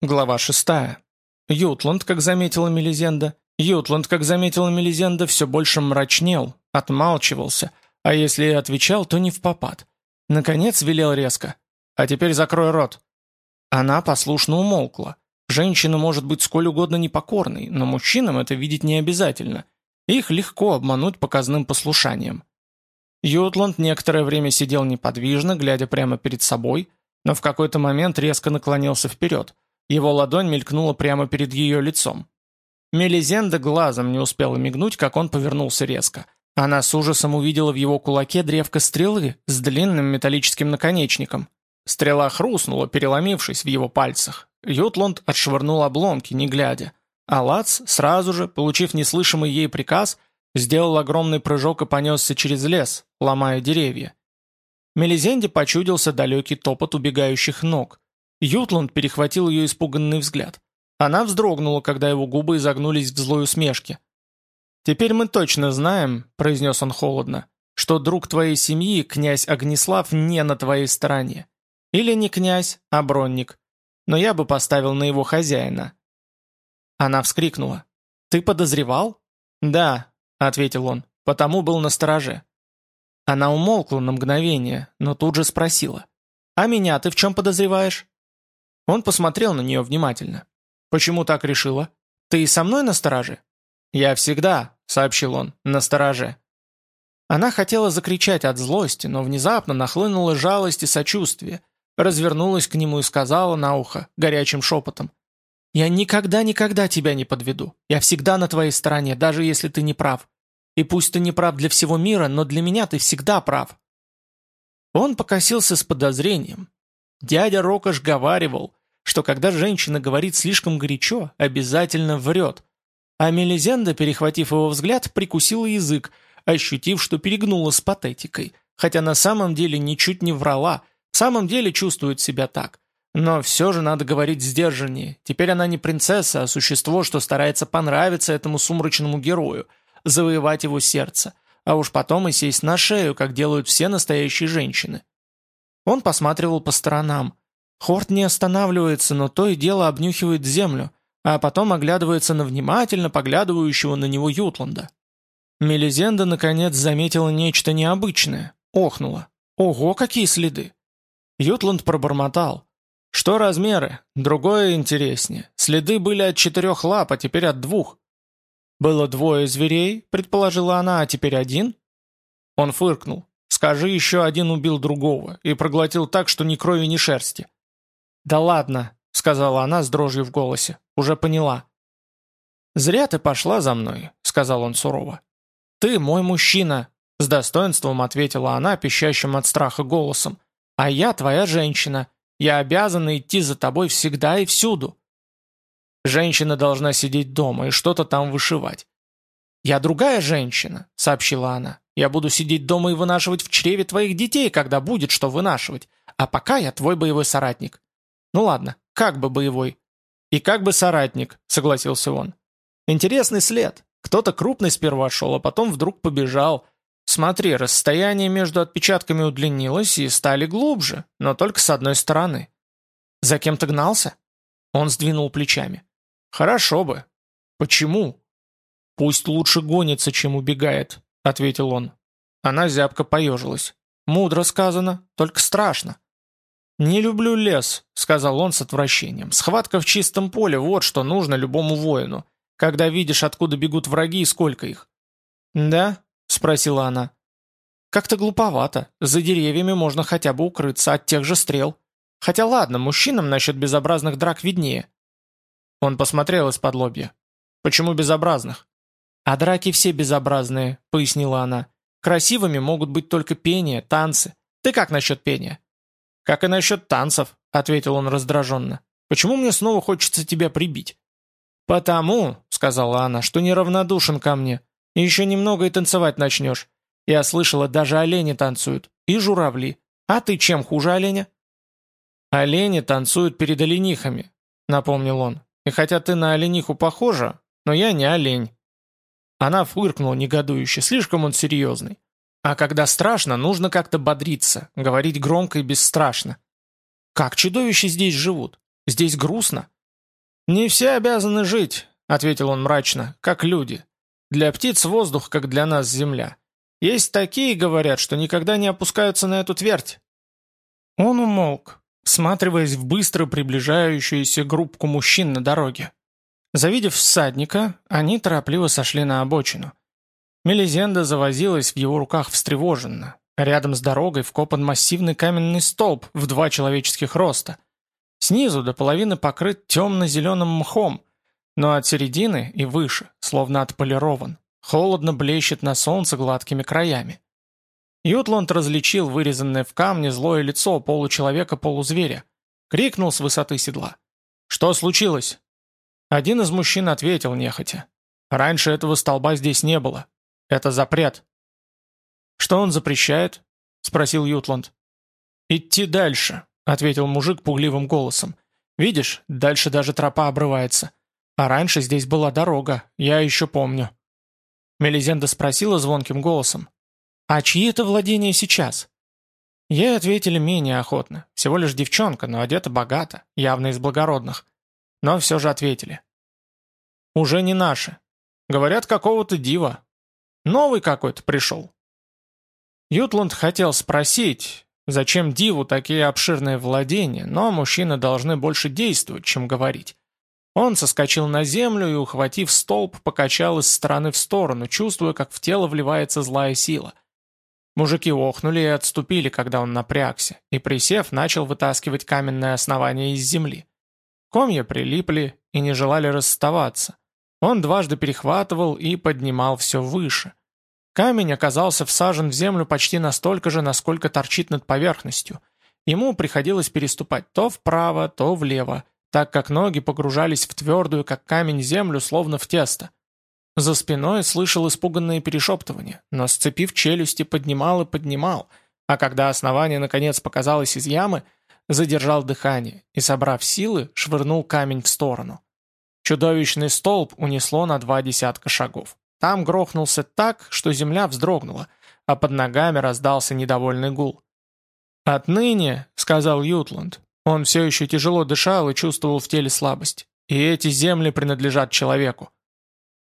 Глава шестая. Ютланд, как заметила Мелизенда, Ютланд, как заметила Мелизенда, все больше мрачнел, отмалчивался, а если и отвечал, то не в попад. Наконец велел резко. «А теперь закрой рот». Она послушно умолкла. Женщина может быть сколь угодно непокорной, но мужчинам это видеть не обязательно. Их легко обмануть показным послушанием. Ютланд некоторое время сидел неподвижно, глядя прямо перед собой, но в какой-то момент резко наклонился вперед. Его ладонь мелькнула прямо перед ее лицом. Мелизенда глазом не успела мигнуть, как он повернулся резко. Она с ужасом увидела в его кулаке древко стрелы с длинным металлическим наконечником. Стрела хрустнула, переломившись в его пальцах. Ютланд отшвырнул обломки, не глядя. А Лац, сразу же, получив неслышимый ей приказ, сделал огромный прыжок и понесся через лес, ломая деревья. Мелизенде почудился далекий топот убегающих ног. Ютланд перехватил ее испуганный взгляд. Она вздрогнула, когда его губы изогнулись в злой усмешке. «Теперь мы точно знаем», — произнес он холодно, «что друг твоей семьи, князь Огнеслав, не на твоей стороне. Или не князь, а бронник. Но я бы поставил на его хозяина». Она вскрикнула. «Ты подозревал?» «Да», — ответил он, — «потому был на стороже». Она умолкла на мгновение, но тут же спросила. «А меня ты в чем подозреваешь?» Он посмотрел на нее внимательно. «Почему так решила? Ты и со мной на стороже?» «Я всегда», — сообщил он, — «на стороже». Она хотела закричать от злости, но внезапно нахлынула жалость и сочувствие, развернулась к нему и сказала на ухо, горячим шепотом, «Я никогда-никогда тебя не подведу. Я всегда на твоей стороне, даже если ты не прав. И пусть ты не прав для всего мира, но для меня ты всегда прав». Он покосился с подозрением. Дядя Рокош говаривал, что когда женщина говорит слишком горячо, обязательно врет. А Мелизенда, перехватив его взгляд, прикусила язык, ощутив, что перегнула с патетикой, хотя на самом деле ничуть не врала, в самом деле чувствует себя так. Но все же надо говорить сдержаннее. Теперь она не принцесса, а существо, что старается понравиться этому сумрачному герою, завоевать его сердце, а уж потом и сесть на шею, как делают все настоящие женщины. Он посматривал по сторонам, Хорт не останавливается, но то и дело обнюхивает землю, а потом оглядывается на внимательно поглядывающего на него Ютланда. Мелизенда, наконец, заметила нечто необычное. Охнула. Ого, какие следы! Ютланд пробормотал. Что размеры? Другое интереснее. Следы были от четырех лап, а теперь от двух. Было двое зверей, предположила она, а теперь один? Он фыркнул. Скажи, еще один убил другого и проглотил так, что ни крови, ни шерсти. «Да ладно», — сказала она с дрожью в голосе. «Уже поняла». «Зря ты пошла за мной», — сказал он сурово. «Ты мой мужчина», — с достоинством ответила она, пищащим от страха голосом. «А я твоя женщина. Я обязана идти за тобой всегда и всюду». Женщина должна сидеть дома и что-то там вышивать. «Я другая женщина», — сообщила она. «Я буду сидеть дома и вынашивать в чреве твоих детей, когда будет что вынашивать. А пока я твой боевой соратник. Ну ладно, как бы боевой. И как бы соратник, согласился он. Интересный след. Кто-то крупный сперва шел, а потом вдруг побежал. Смотри, расстояние между отпечатками удлинилось и стали глубже, но только с одной стороны. За кем-то гнался? Он сдвинул плечами. Хорошо бы. Почему? Пусть лучше гонится, чем убегает, ответил он. Она зябко поежилась. Мудро сказано, только страшно. «Не люблю лес», — сказал он с отвращением. «Схватка в чистом поле — вот что нужно любому воину, когда видишь, откуда бегут враги и сколько их». «Да?» — спросила она. «Как-то глуповато. За деревьями можно хотя бы укрыться от тех же стрел. Хотя ладно, мужчинам насчет безобразных драк виднее». Он посмотрел из-под лобья. «Почему безобразных?» «А драки все безобразные», — пояснила она. «Красивыми могут быть только пение, танцы. Ты как насчет пения?» «Как и насчет танцев», — ответил он раздраженно. «Почему мне снова хочется тебя прибить?» «Потому», — сказала она, — «что неравнодушен ко мне. И еще немного и танцевать начнешь. Я слышала, даже олени танцуют. И журавли. А ты чем хуже оленя?» «Олени танцуют перед оленихами», — напомнил он. «И хотя ты на олениху похожа, но я не олень». Она фыркнула негодующе, слишком он серьезный. А когда страшно, нужно как-то бодриться, говорить громко и бесстрашно. Как чудовища здесь живут? Здесь грустно. «Не все обязаны жить», — ответил он мрачно, — «как люди. Для птиц воздух, как для нас земля. Есть такие, говорят, что никогда не опускаются на эту твердь». Он умолк, всматриваясь в быстро приближающуюся группку мужчин на дороге. Завидев всадника, они торопливо сошли на обочину. Мелизенда завозилась в его руках встревоженно. Рядом с дорогой вкопан массивный каменный столб в два человеческих роста. Снизу до половины покрыт темно-зеленым мхом, но от середины и выше, словно отполирован. Холодно блещет на солнце гладкими краями. Ютланд различил вырезанное в камне злое лицо получеловека-полузверя. Крикнул с высоты седла. «Что случилось?» Один из мужчин ответил нехотя. «Раньше этого столба здесь не было. Это запрет». «Что он запрещает?» — спросил Ютланд. «Идти дальше», — ответил мужик пугливым голосом. «Видишь, дальше даже тропа обрывается. А раньше здесь была дорога, я еще помню». Мелизенда спросила звонким голосом. «А чьи это владения сейчас?» Ей ответили менее охотно. Всего лишь девчонка, но одета богато, явно из благородных. Но все же ответили. «Уже не наши. Говорят, какого-то дива. Новый какой-то пришел». Ютланд хотел спросить, зачем диву такие обширные владения, но мужчины должны больше действовать, чем говорить. Он соскочил на землю и, ухватив столб, покачал из стороны в сторону, чувствуя, как в тело вливается злая сила – Мужики охнули и отступили, когда он напрягся, и, присев, начал вытаскивать каменное основание из земли. Комья прилипли и не желали расставаться. Он дважды перехватывал и поднимал все выше. Камень оказался всажен в землю почти настолько же, насколько торчит над поверхностью. Ему приходилось переступать то вправо, то влево, так как ноги погружались в твердую, как камень, землю, словно в тесто. За спиной слышал испуганные перешептывания, но, сцепив челюсти, поднимал и поднимал, а когда основание наконец показалось из ямы, задержал дыхание и, собрав силы, швырнул камень в сторону. Чудовищный столб унесло на два десятка шагов. Там грохнулся так, что земля вздрогнула, а под ногами раздался недовольный гул. «Отныне», — сказал Ютланд, — он все еще тяжело дышал и чувствовал в теле слабость, и эти земли принадлежат человеку.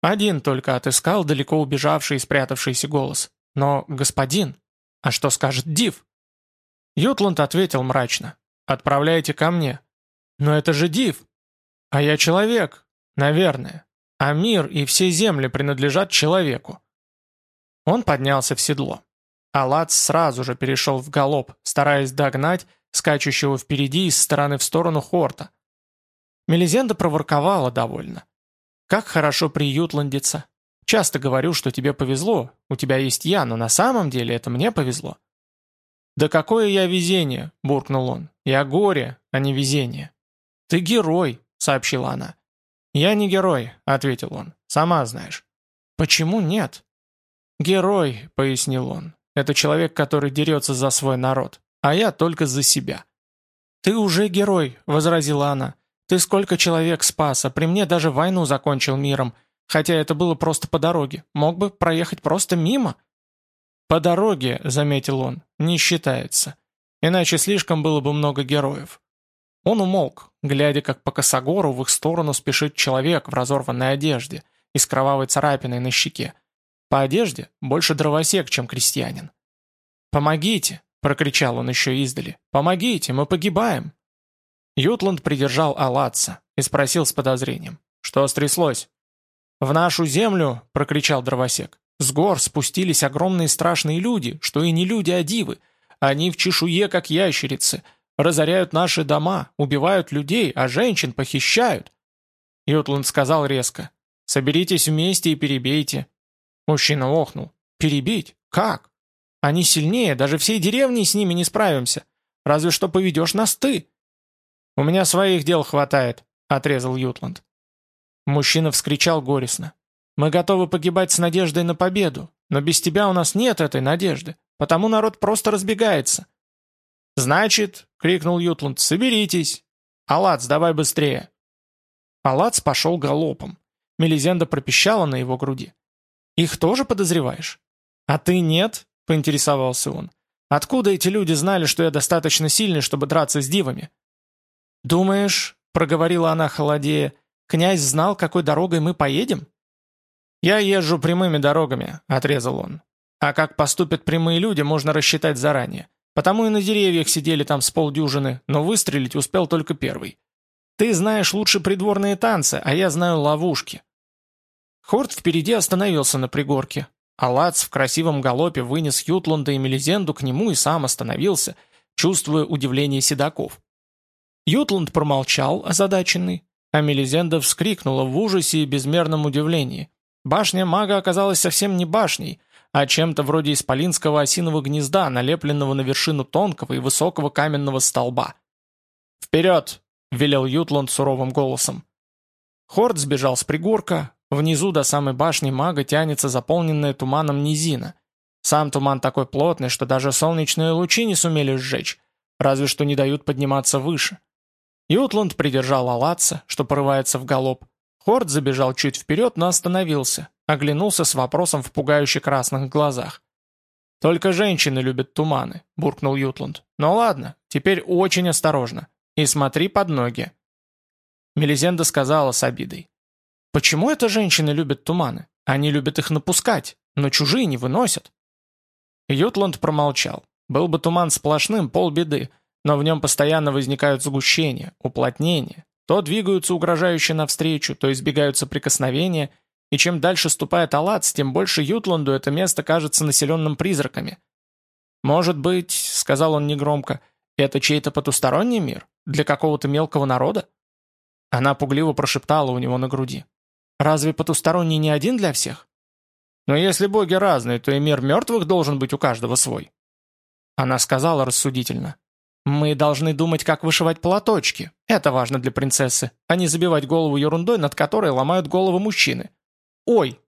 Один только отыскал далеко убежавший и спрятавшийся голос. Но, господин, а что скажет Див? Ютланд ответил мрачно. Отправляйте ко мне. Но это же Див. А я человек, наверное. А мир и все земли принадлежат человеку. Он поднялся в седло. Алац сразу же перешел в галоп, стараясь догнать скачущего впереди из стороны в сторону Хорта. Мелизенда проворковала довольно. Как хорошо приютландиться. Часто говорю, что тебе повезло, у тебя есть я, но на самом деле это мне повезло». «Да какое я везение!» – буркнул он. «Я горе, а не везение». «Ты герой», – сообщила она. «Я не герой», – ответил он. «Сама знаешь». «Почему нет?» «Герой», – пояснил он. «Это человек, который дерется за свой народ, а я только за себя». «Ты уже герой», – возразила она. Ты сколько человек спас, а при мне даже войну закончил миром, хотя это было просто по дороге. Мог бы проехать просто мимо?» «По дороге», — заметил он, — «не считается. Иначе слишком было бы много героев». Он умолк, глядя, как по косогору в их сторону спешит человек в разорванной одежде и с кровавой царапиной на щеке. По одежде больше дровосек, чем крестьянин. «Помогите!» — прокричал он еще издали. «Помогите, мы погибаем!» Ютланд придержал Алатца и спросил с подозрением. «Что стряслось?» «В нашу землю!» — прокричал дровосек. «С гор спустились огромные страшные люди, что и не люди, а дивы. Они в чешуе, как ящерицы, разоряют наши дома, убивают людей, а женщин похищают». Ютланд сказал резко. «Соберитесь вместе и перебейте». Мужчина охнул. «Перебить? Как? Они сильнее, даже всей деревни с ними не справимся. Разве что поведешь нас ты». «У меня своих дел хватает», — отрезал Ютланд. Мужчина вскричал горестно. «Мы готовы погибать с надеждой на победу, но без тебя у нас нет этой надежды, потому народ просто разбегается». «Значит», — крикнул Ютланд, — «соберитесь! Алац, давай быстрее!» Алац пошел галопом. Мелизенда пропищала на его груди. «Их тоже подозреваешь?» «А ты нет?» — поинтересовался он. «Откуда эти люди знали, что я достаточно сильный, чтобы драться с дивами?» «Думаешь, — проговорила она холодея, Князь знал, какой дорогой мы поедем?» «Я езжу прямыми дорогами», — отрезал он. «А как поступят прямые люди, можно рассчитать заранее. Потому и на деревьях сидели там с полдюжины, но выстрелить успел только первый. Ты знаешь лучше придворные танцы, а я знаю ловушки». Хорт впереди остановился на пригорке. Алац в красивом галопе вынес Ютланда и Мелизенду к нему и сам остановился, чувствуя удивление седаков. Ютланд промолчал, озадаченный, а Мелизенда вскрикнула в ужасе и безмерном удивлении. Башня мага оказалась совсем не башней, а чем-то вроде исполинского осиного гнезда, налепленного на вершину тонкого и высокого каменного столба. «Вперед!» — велел Ютланд суровым голосом. Хорд сбежал с пригорка, внизу до самой башни мага тянется заполненная туманом низина. Сам туман такой плотный, что даже солнечные лучи не сумели сжечь, разве что не дают подниматься выше. Ютланд придержал Алатца, что порывается в галоп. Хорд забежал чуть вперед, но остановился, оглянулся с вопросом в пугающе красных глазах. «Только женщины любят туманы», — буркнул Ютланд. «Ну ладно, теперь очень осторожно. И смотри под ноги». Мелизенда сказала с обидой. «Почему это женщины любят туманы? Они любят их напускать, но чужие не выносят». Ютланд промолчал. Был бы туман сплошным, полбеды, но в нем постоянно возникают сгущения, уплотнения, то двигаются угрожающе навстречу, то избегают соприкосновения, и чем дальше ступает Алац, тем больше Ютланду это место кажется населенным призраками. «Может быть, — сказал он негромко, — это чей-то потусторонний мир? Для какого-то мелкого народа?» Она пугливо прошептала у него на груди. «Разве потусторонний не один для всех?» «Но если боги разные, то и мир мертвых должен быть у каждого свой». Она сказала рассудительно. «Мы должны думать, как вышивать платочки. Это важно для принцессы, а не забивать голову ерундой, над которой ломают голову мужчины. Ой!»